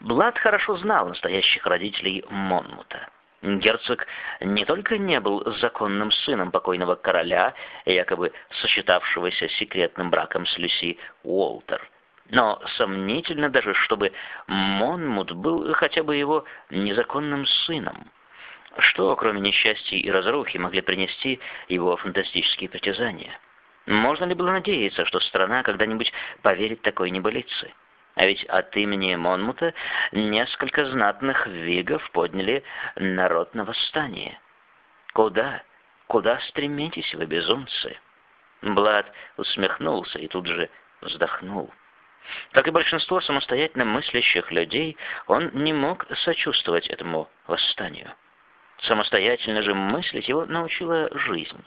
Блад хорошо знал настоящих родителей Монмута. Герцог не только не был законным сыном покойного короля, якобы сочетавшегося секретным браком с Люси Уолтер, но сомнительно даже, чтобы Монмут был хотя бы его незаконным сыном. Что, кроме несчастья и разрухи, могли принести его фантастические притязания? Можно ли было надеяться, что страна когда-нибудь поверит такой небылице? А ведь от имени Монмута несколько знатных вигов подняли народ на восстание. Куда? Куда стремитесь вы, безумцы? Блад усмехнулся и тут же вздохнул. Как и большинство самостоятельно мыслящих людей, он не мог сочувствовать этому восстанию. Самостоятельно же мыслить его научила жизнь.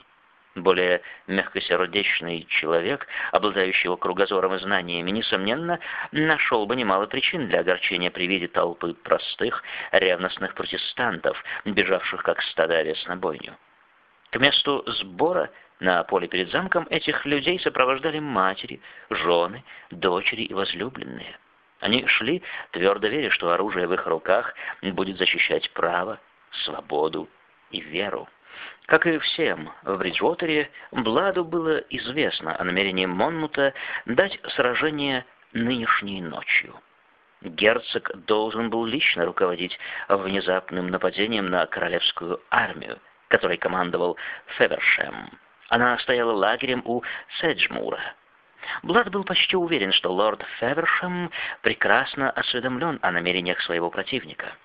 Более мягкосердечный человек, обладающий его кругозором и знаниями, несомненно, нашел бы немало причин для огорчения при виде толпы простых, ревностных протестантов, бежавших как стада овец на бойню. К месту сбора на поле перед замком этих людей сопровождали матери, жены, дочери и возлюбленные. Они шли, твердо веря, что оружие в их руках будет защищать право, свободу и веру. Как и всем в Бриджуотере, Бладу было известно о намерении Монмута дать сражение нынешней ночью. Герцог должен был лично руководить внезапным нападением на королевскую армию, которой командовал Февершем. Она стояла лагерем у Седжмура. Блад был почти уверен, что лорд Февершем прекрасно осведомлен о намерениях своего противника.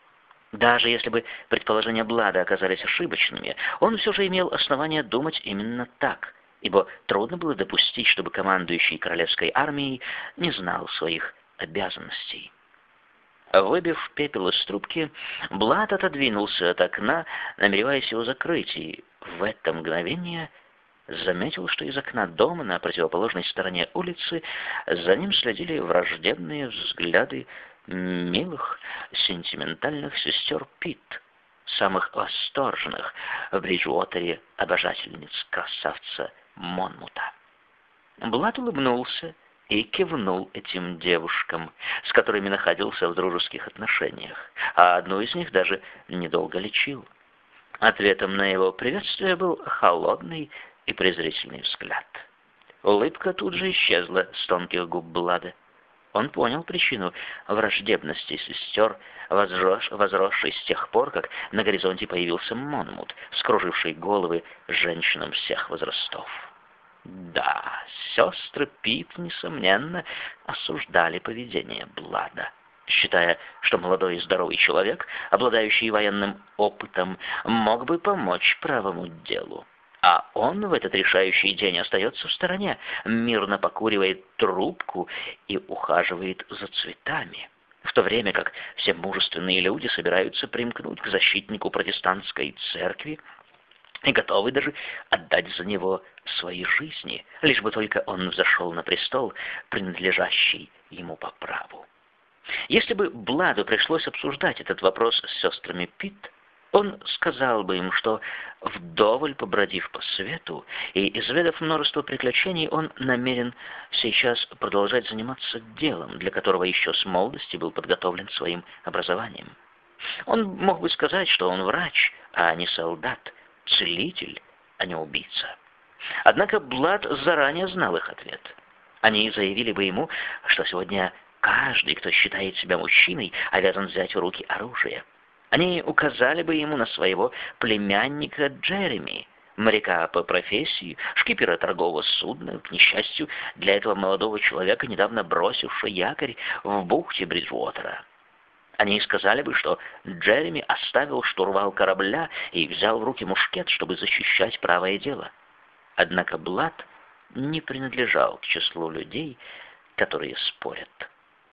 Даже если бы предположения Блада оказались ошибочными, он все же имел основания думать именно так, ибо трудно было допустить, чтобы командующий королевской армией не знал своих обязанностей. Выбив пепел из трубки, Блад отодвинулся от окна, намереваясь его закрыть, и в это мгновение заметил, что из окна дома на противоположной стороне улицы за ним следили враждебные взгляды милых, сентиментальных сестер Пит, самых восторженных в Бриджуотере обожательниц красавца Монмута. Блад улыбнулся и кивнул этим девушкам, с которыми находился в дружеских отношениях, а одну из них даже недолго лечил. Ответом на его приветствие был холодный и презрительный взгляд. Улыбка тут же исчезла с тонких губ Блада. Он понял причину враждебности сестер, возрос, возросшей с тех пор, как на горизонте появился Монмут, скруживший головы женщинам всех возрастов. Да, сестры Пит, несомненно, осуждали поведение Блада, считая, что молодой и здоровый человек, обладающий военным опытом, мог бы помочь правому делу. А он в этот решающий день остается в стороне, мирно покуривает трубку и ухаживает за цветами. В то время как все мужественные люди собираются примкнуть к защитнику протестантской церкви и готовы даже отдать за него свои жизни, лишь бы только он взошел на престол, принадлежащий ему по праву. Если бы Бладу пришлось обсуждать этот вопрос с сестрами Питт, он сказал бы им, что, вдоволь побродив по свету и изведав множество приключений, он намерен сейчас продолжать заниматься делом, для которого еще с молодости был подготовлен своим образованием. Он мог бы сказать, что он врач, а не солдат, целитель, а не убийца. Однако Блад заранее знал их ответ. Они заявили бы ему, что сегодня каждый, кто считает себя мужчиной, обязан взять в руки оружие. Они указали бы ему на своего племянника Джереми, моряка по профессии, шкипера торгового судна, к несчастью, для этого молодого человека, недавно бросившего якорь в бухте Бриджуотера. Они сказали бы, что Джереми оставил штурвал корабля и взял в руки мушкет, чтобы защищать правое дело. Однако Блад не принадлежал к числу людей, которые спорят.